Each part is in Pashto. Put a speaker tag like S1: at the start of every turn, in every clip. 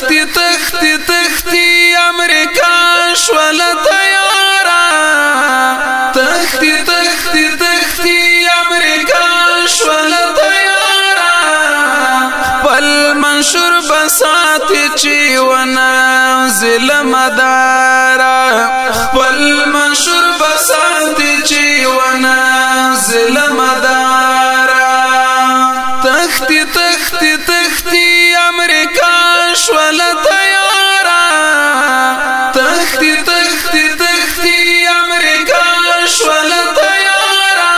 S1: تختی تختی تختی امریکا شول تیارا تختی تختی تختی امریکا شول تیارا خپل منشور بساتی چی ونا ظلم دارا خپل منشور بساتی چی ونا ظلم دارا تختی تختی تختی امریکا شول تیارا تختی تختی تختی امریکا شول تیارا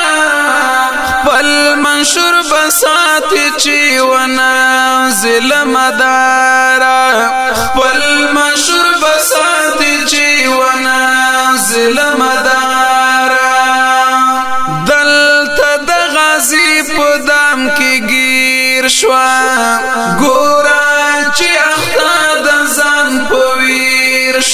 S1: خپل منشور بساتی چی ونا زل مدارا خپل منشور بساتی چی ونا زل مدارا دل تا د غازی پدام کی گیر شوا ګور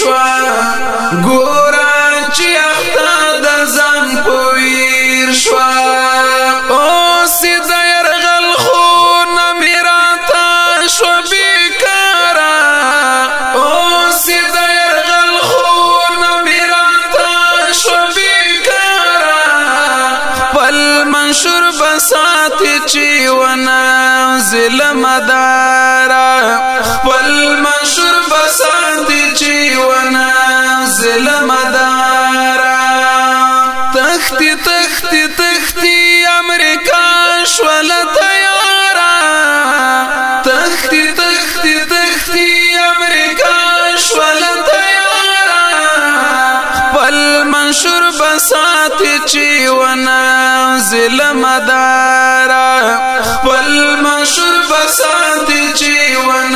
S1: شوا ګورا چې اخته د ځان پویر شوا او سید يرغل خو نمیراتا شوا بیکارا او سید يرغل خو نمیراتا شوا بیکارا خپل منشور بسات چې ونا ظلم دارا خپل منشور وخت چې ونا ظلم دارا خپل مشرب ساتي چې ونا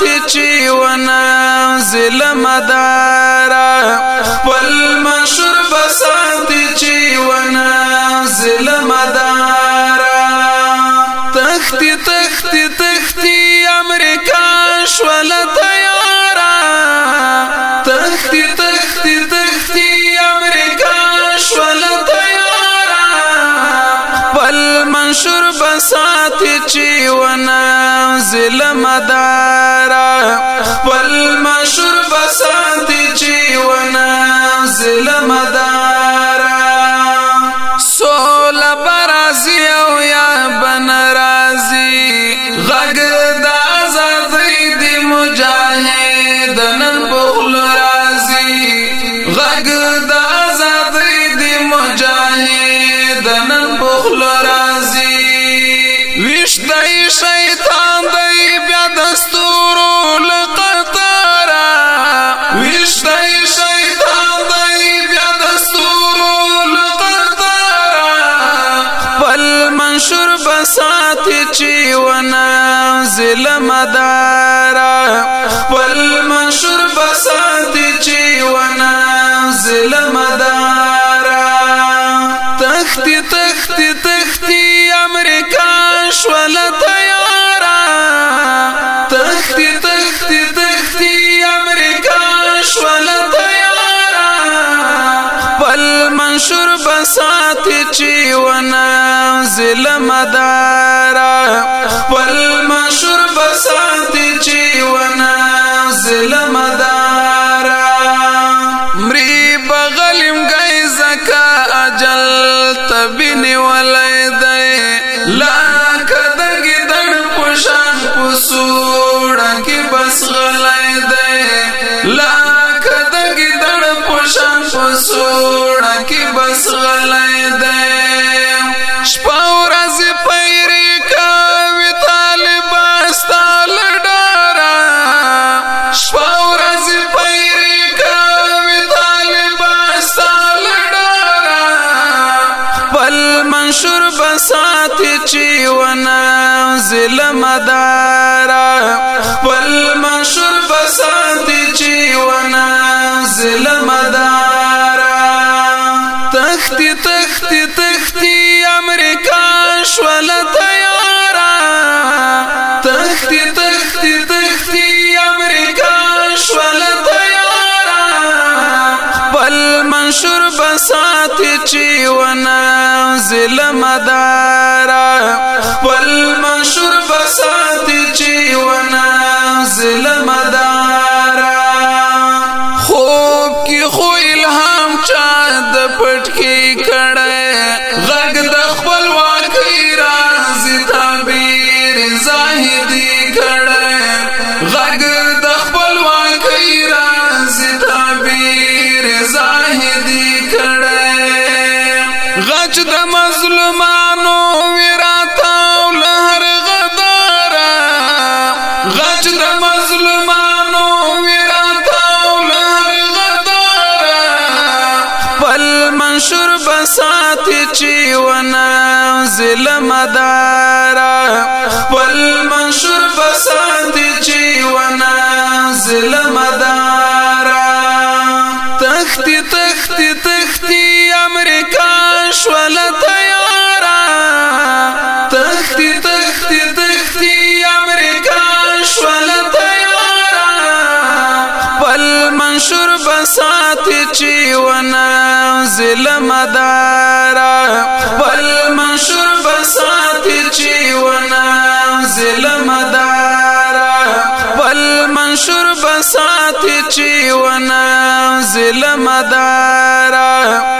S1: ته چې ونه ظلم ده شر بسات چی ونا ظلم دارا خپل مشر بسات چی ونا ظلم دارا شیطان دی بیا دستورو لقطارا وشتی شیطان دی بیا دستورو لقطارا خپل منشور بسات چی ونازل مدارا خپل منشور بسات چی ونازل مدارا تختی تختی تختی امریکا شولتا چې ونا ظلم دارا خپل مشر فساد چې ونا ظلم دارا مری بغلم گئی زکا اجل تبین ولای دی لا کدګ دړ پوشان پسوړ کی بس غلای دی لا کدګ دړ پوشان پسوړ کی بس غلای تی چی ونا ظلم دارا خپل مشر بسات چی ونا ظلم دارا تختی تختی تختی امریکا شول تیارا تختی تختی تختی امریکا شول بسات چی ونازل مدارا خپل مظلومانو ویراتاو لهر غدارا غچ د مظلومانو ویراتاو لهر غدارا خپل منشور بسات چی ونا ظلم دارا خپل منشور بسات چی ونا ظلم دارا تختی تختی تختی امریکا شول تیارا تختی تختی تختی امریکا شول تیارا خپل منشور بسات چی ونا ظلم دارا خپل منشور بسات چی ونا ظلم دارا خپل منشور بسات چی ونا ظلم دارا